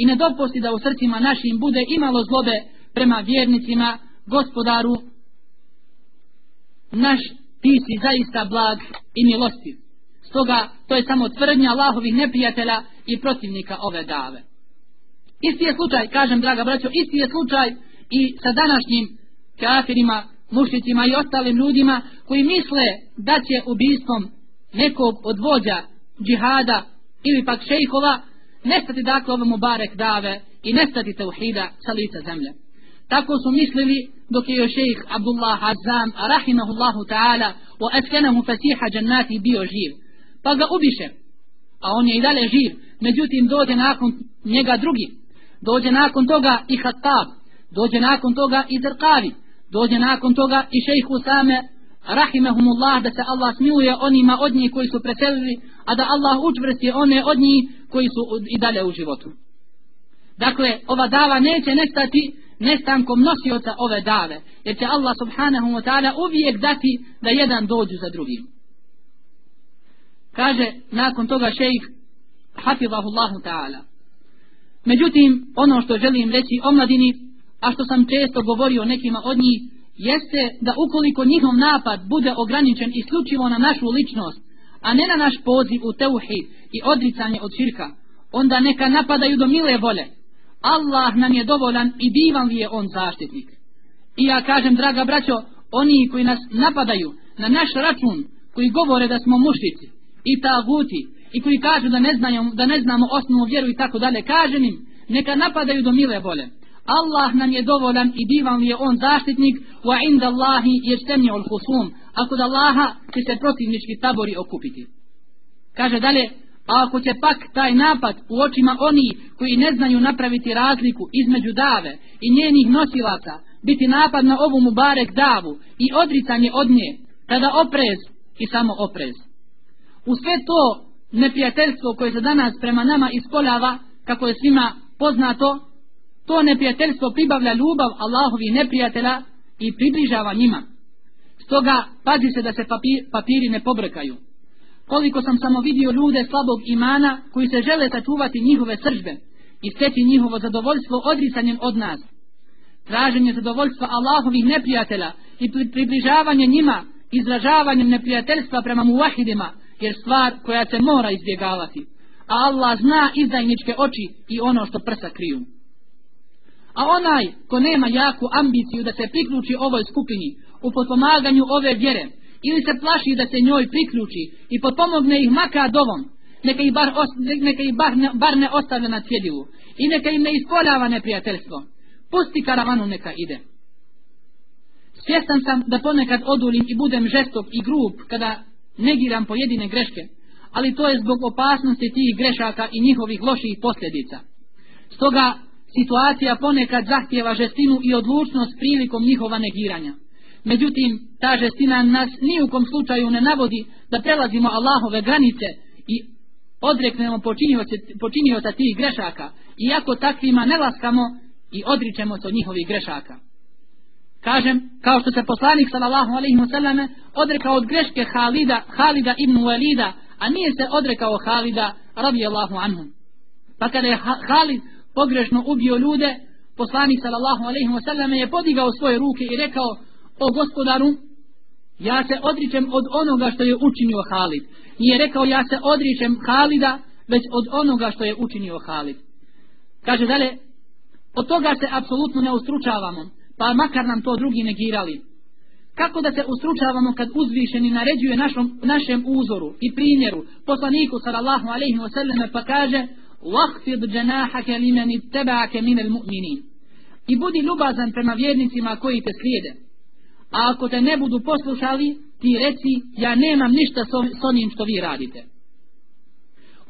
i ne dopusti da u srcima našim bude imalo zlobe prema vjernicima, gospodaru naš, ti si zaista blag i milostiv. Stoga to je samo tvrdnja Allahovih neprijatelja i protivnika ove dave. Isti je slučaj, kažem draga braćo, isti je slučaj i sa današnjim kafirima, mušicima i ostalim ljudima koji misle da će ubistvom nekog od vođa džihada ili pak šejhova nestati dakle ovom Mubarek dave i nestati tauhida sa lica zemlje. Tako su mislili dok je šejh Abdullah Azam rahimahullahu ta'ala wa askanahu fasiha jannati bio živ. Pa ga ubiše, a on je i dalje živ, međutim dođe nakon njega drugi, dođe nakon toga i Hattab, dođe nakon toga i Zrqavi, dođe nakon toga i šejh Usame, rahimahumullah, da se Allah smiluje onima od njih koji su preselili, a da Allah učvrsti one od njih koji su i dalje u životu. Dakle, ova dava neće nestati nestankom nosioca ove dave, jer će Allah subhanahu wa ta'ala uvijek dati da jedan dođu za drugim. Kaže nakon toga šejh hafizahullahu ta'ala Međutim, ono što želim reći o mladini, a što sam često govorio nekima od njih, jeste da ukoliko njihov napad bude ograničen isključivo na našu ličnost, a ne na naš poziv u teuhid i odricanje od širka, onda neka napadaju do mile volje. Allah nam je dovoljan i divan li je on zaštitnik. I ja kažem, draga braćo, oni koji nas napadaju na naš račun, koji govore da smo mušici i taguti i koji kažu da ne, znaju, da ne znamo osnovu vjeru i tako dalje, kažem im, neka napadaju do mile volje. Allah nam je dovoljan i divan li je on zaštitnik, wa inda Allahi je štemni ul husum, a kod Allaha će se protivnički tabori okupiti. Kaže dalje, a ako će pak taj napad u očima oni koji ne znaju napraviti razliku između dave i njenih nosilaca, biti napad na ovu mubarek davu i odricanje od nje, tada oprez i samo oprez. U sve to neprijateljstvo koje se danas prema nama ispoljava, kako je svima poznato, to neprijateljstvo pribavlja ljubav Allahovi neprijatelja i približava njima. Stoga pazi se da se papir, papiri ne pobrkaju. Koliko sam samo vidio ljude slabog imana koji se žele sačuvati njihove sržbe i steći njihovo zadovoljstvo odricanjem od nas. Traženje zadovoljstva Allahovih neprijatelja i približavanje njima izražavanjem neprijateljstva prema muvahidima jer stvar koja se mora izbjegavati. A Allah zna izdajničke oči i ono što prsa kriju. A onaj ko nema jaku ambiciju da se priključi ovoj skupini u potpomaganju ove vjere ili se plaši da se njoj priključi i potpomogne ih maka dovom, neka ih bar, os, neka ih bar, ne, bar ne ostave na cjedilu i neka im ne ispoljava neprijateljstvo. Pusti karavanu neka ide. Svjestan sam da ponekad odulim i budem žestok i grub kada negiram pojedine greške, ali to je zbog opasnosti tih grešaka i njihovih loših posljedica. Stoga situacija ponekad zahtjeva žestinu i odlučnost prilikom njihova negiranja. Međutim, ta žestina nas ni u kom slučaju ne navodi da prelazimo Allahove granice i odreknemo počinioca tih grešaka, iako takvima ne laskamo i odričemo se od njihovih grešaka. Kažem, kao što se poslanik sallallahu alejhi ve selleme odrekao od greške Halida, Halida ibn Walida, a nije se odrekao Halida radijallahu anhum. Pa kada je Halid pogrešno ubio ljude, poslanik sallallahu alejhi ve selleme je podigao svoje ruke i rekao, o gospodaru, ja se odričem od onoga što je učinio Halid. Nije rekao ja se odričem Halida, već od onoga što je učinio Halid. Kaže dalje, od toga se apsolutno ne ustručavamo, pa makar nam to drugi negirali. Kako da se ustručavamo kad uzvišeni naređuje našom, našem uzoru i primjeru poslaniku sallallahu alaihi wa sallam pa kaže وَحْفِضْ جَنَاحَكَ لِمَنِ اتَّبَعَكَ مِنَ الْمُؤْمِنِينَ I budi ljubazan prema vjernicima koji te slijede. A ako te ne budu poslušali, ti reci, ja nemam ništa s onim što vi radite.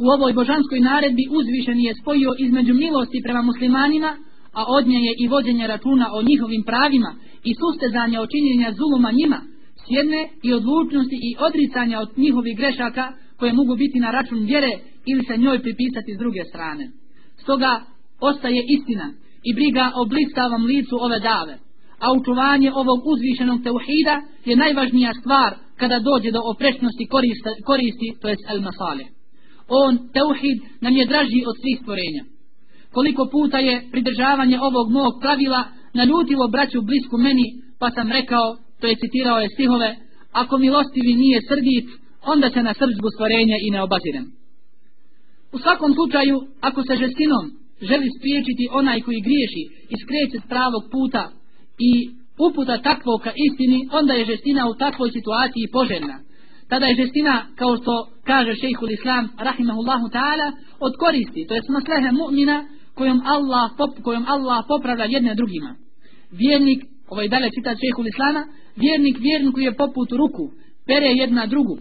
U ovoj božanskoj naredbi uzvišen je spojio između milosti prema muslimanima, a od nje je i vođenje računa o njihovim pravima i sustezanja očinjenja zuluma njima, s jedne i odlučnosti i odricanja od njihovih grešaka koje mogu biti na račun vjere ili se njoj pripisati s druge strane. Stoga ostaje istina i briga o blistavom licu ove dave a učuvanje ovog uzvišenog teuhida je najvažnija stvar kada dođe do oprečnosti koristi, koristi to je el masale. On, teuhid, nam je draži od svih stvorenja. Koliko puta je pridržavanje ovog mog pravila naljutilo braću blisku meni, pa sam rekao, to je citirao je stihove, ako milostivi nije srdit, onda se na srđbu stvorenja i ne obazirem. U svakom slučaju, ako se žestinom želi spriječiti onaj koji griješi i skreće s pravog puta, i uputa takvog ka istini, onda je žestina u takvoj situaciji poželjna. Tada je žestina, kao što kaže šejhul islam, rahimahullahu ta'ala, od koristi, to je smaslehe mu'mina, kojom Allah, pop, kojom Allah popravlja jedne drugima. Vjernik, ovaj dalje citat šejhul islama, vjernik vjerniku je poput ruku, pere jedna drugu.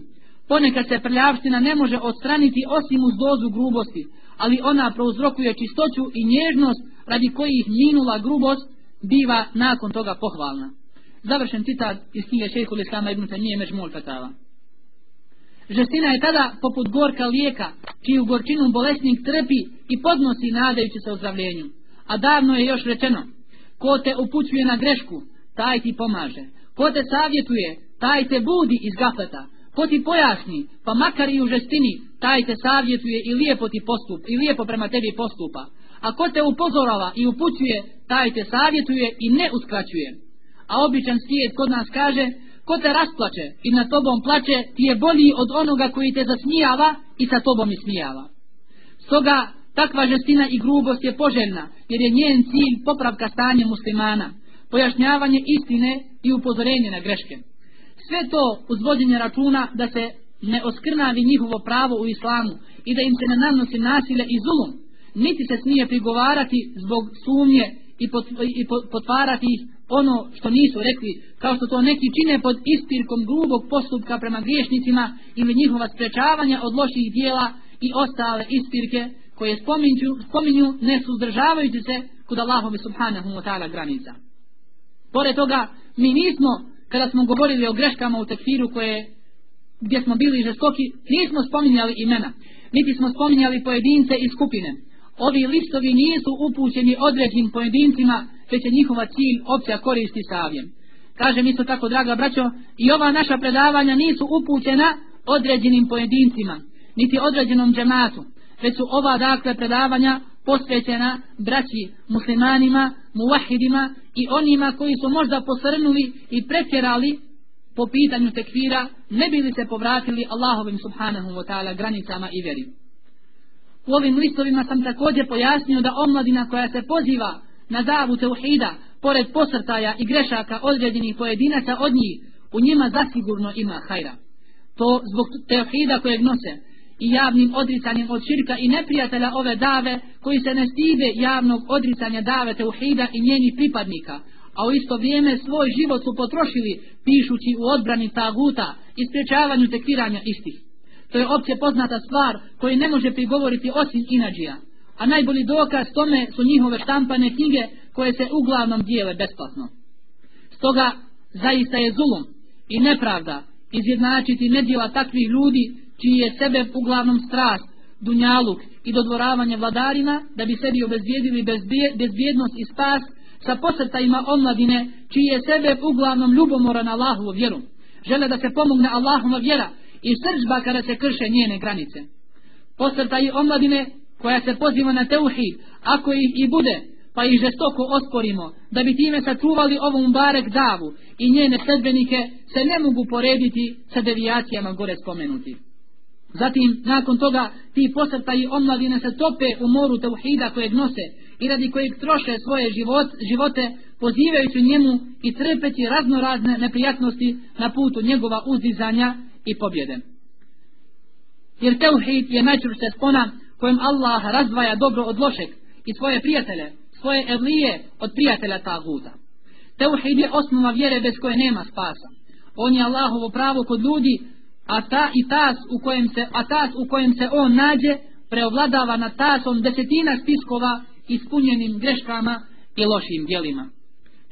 Ponekad se prljavština ne može odstraniti osim uz dozu grubosti, ali ona prouzrokuje čistoću i nježnost radi kojih minula grubost biva nakon toga pohvalna. Završen citat iz knjige šehhul Islama ibn Tanije Međmul Fatava. Žestina je tada poput gorka lijeka, čiju gorčinu bolesnik trpi i podnosi nadajući se ozdravljenju. A davno je još rečeno, ko te upućuje na grešku, taj ti pomaže. Ko te savjetuje, taj te budi iz gafleta. Ko ti pojasni, pa makar i u žestini, taj te savjetuje i lijepo ti postup, i lijepo prema tebi postupa a ko te upozorava i upućuje, taj te savjetuje i ne uskraćuje. A običan svijet kod nas kaže, ko te rasplače i na tobom plače, ti je bolji od onoga koji te zasmijava i sa tobom ismijava. Stoga, takva žestina i grubost je poželjna, jer je njen cilj popravka stanja muslimana, pojašnjavanje istine i upozorenje na greške. Sve to uzvođenje računa da se ne oskrnavi njihovo pravo u islamu i da im se ne nanosi nasile i zulum, niti se smije prigovarati zbog sumnje i, pot, i potvarati ih ono što nisu rekli, kao što to neki čine pod ispirkom grubog postupka prema griješnicima ili njihova sprečavanja od loših dijela i ostale ispirke koje spominju, spominju ne suzdržavajući se kod Allahove subhanahu wa ta'ala granica. Pored toga, mi nismo, kada smo govorili o greškama u tekfiru koje, gdje smo bili žestoki, nismo spominjali imena, niti smo spominjali pojedince i skupine, ovi listovi nisu upućeni određenim pojedincima, već je njihova cilj opća koristi savjem. Kažem isto tako, draga braćo, i ova naša predavanja nisu upućena određenim pojedincima, niti određenom džematu, već su ova dakle predavanja posvećena braći muslimanima, muvahidima i onima koji su možda posrnuli i pretjerali po pitanju tekvira, ne bili se povratili Allahovim subhanahu wa ta'ala granicama i veri. U ovim listovima sam također pojasnio da omladina koja se poziva na davu teuhida, pored posrtaja i grešaka određenih pojedinaca od njih, u njima zasigurno ima hajra. To zbog teuhida kojeg nose i javnim odricanjem od širka i neprijatelja ove dave koji se ne stide javnog odricanja dave teuhida i njenih pripadnika, a u isto vrijeme svoj život su potrošili pišući u odbrani taguta i sprečavanju tekviranja istih. To je opće poznata stvar koju ne može prigovoriti osim inađija. a najbolji dokaz tome su njihove štampane knjige koje se uglavnom dijele besplatno. Stoga zaista je zulum i nepravda izjednačiti nedjela takvih ljudi čiji je sebe uglavnom strast, dunjaluk i dodvoravanje vladarima da bi sebi obezbijedili bezbjednost i spas sa posrtajima omladine čiji je sebe uglavnom ljubomora na Allahovu vjeru. Žele da se pomogne Allahova vjera i srđba kada se krše njene granice. Posrtaji omladine koja se poziva na teuhid, ako ih i bude, pa ih žestoko osporimo, da bi time sačuvali ovu barek davu i njene sedbenike se ne mogu porediti sa devijacijama gore spomenuti. Zatim, nakon toga, ti posrtaji omladine se tope u moru tauhida kojeg nose i radi kojeg troše svoje život, živote, pozivajući njemu i trpeći raznorazne neprijatnosti na putu njegova uzdizanja i pobjede. Jer tauhid je najčvršća spona kojim Allah razdvaja dobro od lošeg i svoje prijatelje, svoje evlije od prijatelja taguta. Teuhid je osnova vjere bez koje nema spasa. On je Allahovo pravo kod ljudi, a ta i tas u kojem se, a tas u kojem se on nađe preovladava na tasom desetina spiskova ispunjenim greškama i lošim djelima.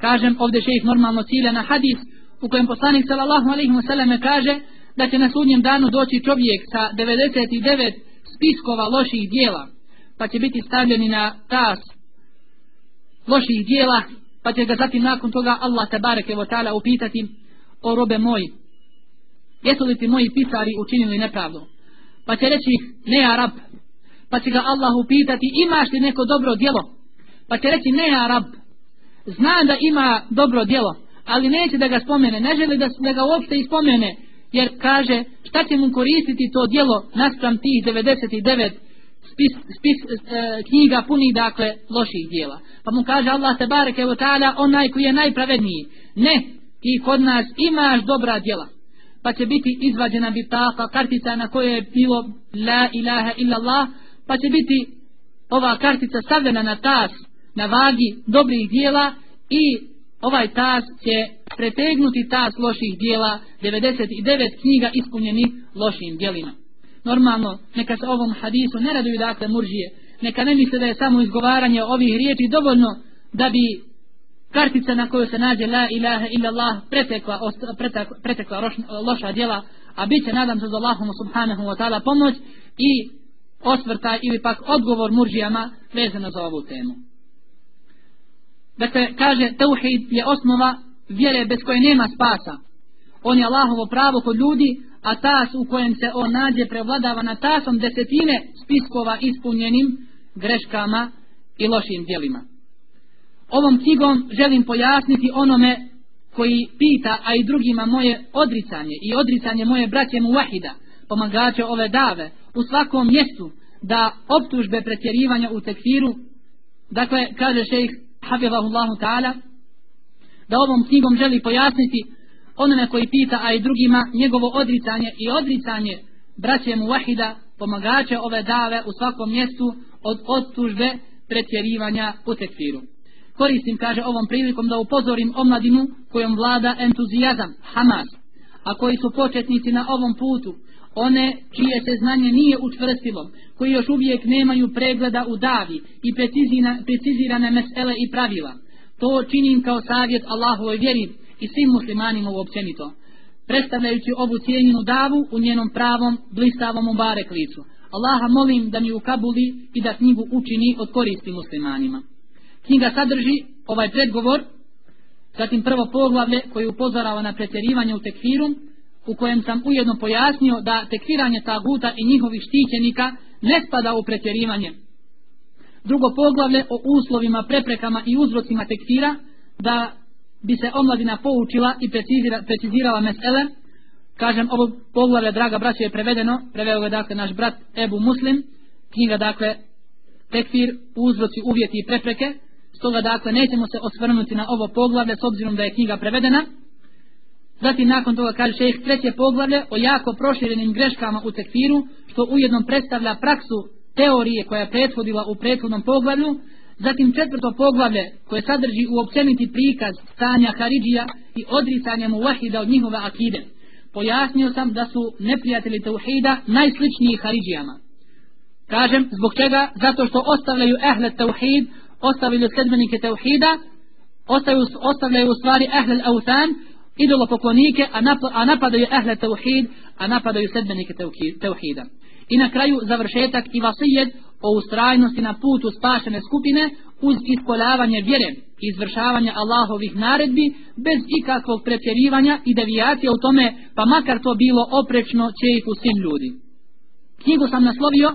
Kažem, ovdje šejih normalno cilja na hadis u kojem poslanik sallallahu alaihi ve kaže da će na sudnjem danu doći čovjek sa 99 spiskova loših dijela, pa će biti stavljeni na tas loših dijela, pa će ga zatim nakon toga Allah tabareke wa ta'ala upitati o robe moj, jesu li ti moji pisari učinili nepravdu? Pa će reći, ne Arab, pa će ga Allah upitati, imaš li neko dobro djelo? Pa će reći, ne Arab, zna da ima dobro djelo, ali neće da ga spomene, ne želi da, da ga uopšte ispomene, jer kaže šta će mu koristiti to djelo naspram tih 99 spis, spis e, knjiga puni dakle loših djela? Pa mu kaže Allah te bareke wa ta'ala onaj koji je najpravedniji. Ne ti kod nas imaš dobra djela pa će biti izvađena bitaka kartica na kojoj je bilo la ilaha illa Allah pa će biti ova kartica stavljena na tas na vagi dobrih djela i ovaj tas će pretegnuti tas loših dijela 99 knjiga ispunjeni lošim dijelima. Normalno, neka se ovom hadisu ne raduju dakle muržije, neka ne misle da je samo izgovaranje ovih riječi dovoljno da bi kartica na kojoj se nađe la ilaha illa Allah pretekla, pretekla, pretekla roš, loša djela, a bit će nadam se za Allahom subhanahu wa ta'ala pomoć i osvrtaj ili pak odgovor murđijama vezano za ovu temu. Dakle, kaže, teuhid je osnova vjere bez koje nema spasa. On je Allahovo pravo kod ljudi, a tas u kojem se on nađe prevladava na tasom desetine spiskova ispunjenim greškama i lošim djelima. Ovom knjigom želim pojasniti onome koji pita, a i drugima moje odricanje i odricanje moje braće mu vahida, pomagače ove dave, u svakom mjestu da optužbe pretjerivanja u tekfiru, dakle, kaže šejh Hafizahullahu ta'ala, da ovom knjigom želi pojasniti onome koji pita, a i drugima, njegovo odricanje i odricanje braće mu wahida, pomagače ove dave u svakom mjestu od optužbe pretjerivanja u tekfiru. Koristim, kaže, ovom prilikom da upozorim omladinu kojom vlada entuzijazam, Hamas, a koji su početnici na ovom putu, one čije se znanje nije učvrstilo, koji još uvijek nemaju pregleda u davi i precizirane mesele i pravila. To činim kao savjet Allahovoj vjeri i svim muslimanima uopćenito, predstavljajući ovu cijenjenu davu u njenom pravom, blistavom ubarek licu. Allaha molim da mi ukabuli i da knjigu učini od koristi muslimanima. Knjiga sadrži ovaj predgovor, zatim prvo poglavlje koje upozorava na pretjerivanje u tekfiru, u kojem sam ujedno pojasnio da tekfiranje taguta i njihovih štićenika ne spada u pretjerivanje. Drugo poglavlje o uslovima, preprekama i uzrocima tekfira, da bi se omladina poučila i precizira, precizirala mesele, kažem, ovo poglavlje, draga braća, je prevedeno, preveo ga dakle naš brat Ebu Muslim, knjiga dakle tekfir, uzroci, uvjeti i prepreke, stoga dakle nećemo se osvrnuti na ovo poglavlje s obzirom da je knjiga prevedena, Zatim nakon toga kaže šejh treće poglavlje o jako proširenim greškama u tekfiru, što ujedno predstavlja praksu teorije koja je prethodila u prethodnom poglavlju. Zatim četvrto poglavlje koje sadrži uopćeniti prikaz stanja Haridžija i odricanja mu vahida od njihove akide. Pojasnio sam da su neprijatelji Tauhida najsličniji Haridžijama. Kažem, zbog čega? Zato što ostavljaju ehle tauhid, ostavili sedmenike tauhida, ostavljaju, ostavljaju u stvari ehlel autan, idolo poklonike, a, nap a napadaju ehle tauhid, a napadaju sedmenike tauhida. I na kraju završetak i vasijed o ustrajnosti na putu spašene skupine uz ispoljavanje vjere i izvršavanje Allahovih naredbi bez ikakvog pretjerivanja i devijacije u tome, pa makar to bilo oprečno čeifu svim ljudi. Knjigu sam naslovio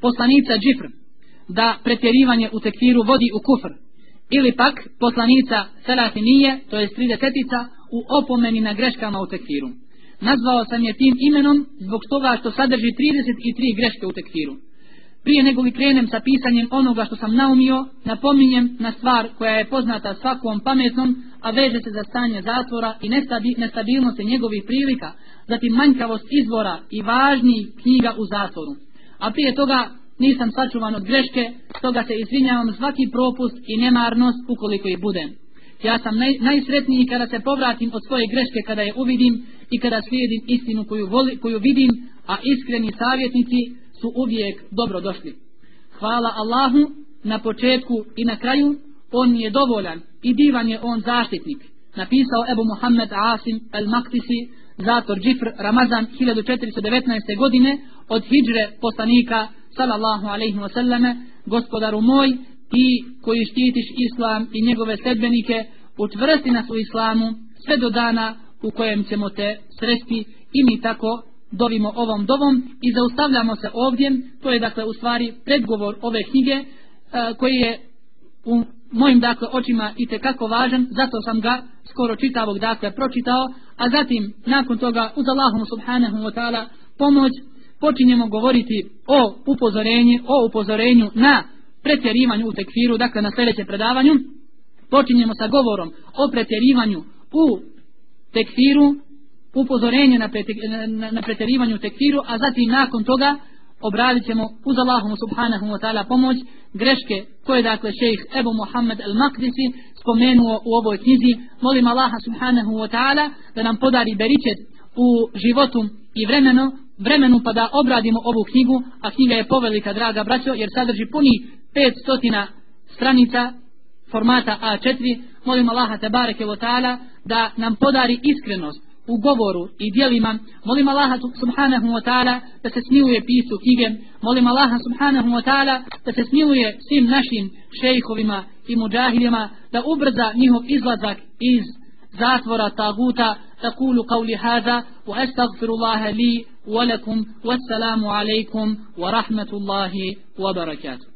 poslanica Džifr, da pretjerivanje u tekfiru vodi u kufr, ili pak poslanica Selatinije, to je 30 u opomeni na greškama u tekfiru. Nazvao sam je tim imenom zbog toga što sadrži 33 greške u tekfiru. Prije nego li krenem sa pisanjem onoga što sam naumio, napominjem na stvar koja je poznata svakom pametnom, a veže se za stanje zatvora i nestabilnosti njegovih prilika, zatim manjkavost izvora i važnijih knjiga u zatvoru. A prije toga nisam sačuvan od greške, stoga se izvinjavam svaki propust i nemarnost ukoliko i budem. Ja sam naj, najsretniji kada se povratim od svoje greške kada je uvidim i kada slijedim istinu koju, voli, koju vidim, a iskreni savjetnici su uvijek dobro došli. Hvala Allahu na početku i na kraju, on je dovoljan i divan je on zaštitnik. Napisao Ebu Muhammed Asim el-Maktisi, zator Džifr, Ramazan 1419. godine od hijđre poslanika sallallahu alaihi wa sallame, gospodaru moj, ti koji štitiš islam i njegove sedbenike, učvrsti nas u islamu sve do dana u kojem ćemo te sresti i mi tako dovimo ovom dovom i zaustavljamo se ovdje, to je dakle u stvari predgovor ove knjige e, koji je u mojim dakle očima i kako važan, zato sam ga skoro čitavog dakle pročitao, a zatim nakon toga uz Allahom subhanahu wa ta'ala pomoć počinjemo govoriti o upozorenju, o upozorenju na pretjerivanju u tekfiru, dakle na sljedećem predavanju, počinjemo sa govorom o pretjerivanju u tekfiru, upozorenje na, prete, na, na pretjerivanju u tekfiru, a zatim nakon toga obradit ćemo uz Allahom subhanahu wa ta'ala pomoć greške koje dakle šejh Ebu Muhammed al-Maqdisi spomenuo u ovoj knjizi. Molim Allaha subhanahu wa ta'ala da nam podari beričet u životu i vremenu, vremenu pa da obradimo ovu knjigu, a knjiga je povelika, draga braćo, jer sadrži puni 500 stranica formata A4. Molim Allaha te bareke ta'ala da nam podari iskrenost u govoru i dijelima. Molim Allaha subhanahu wa ta'ala da se smiluje pisu knjige. Molim Allaha subhanahu wa ta'ala da se smiluje svim našim šejhovima i muđahiljima da ubrza njihov izlazak iz zatvora taguta. Da kulu hada wa estagfiru Allahe li ولكم والسلام عليكم ورحمة الله وبركاته.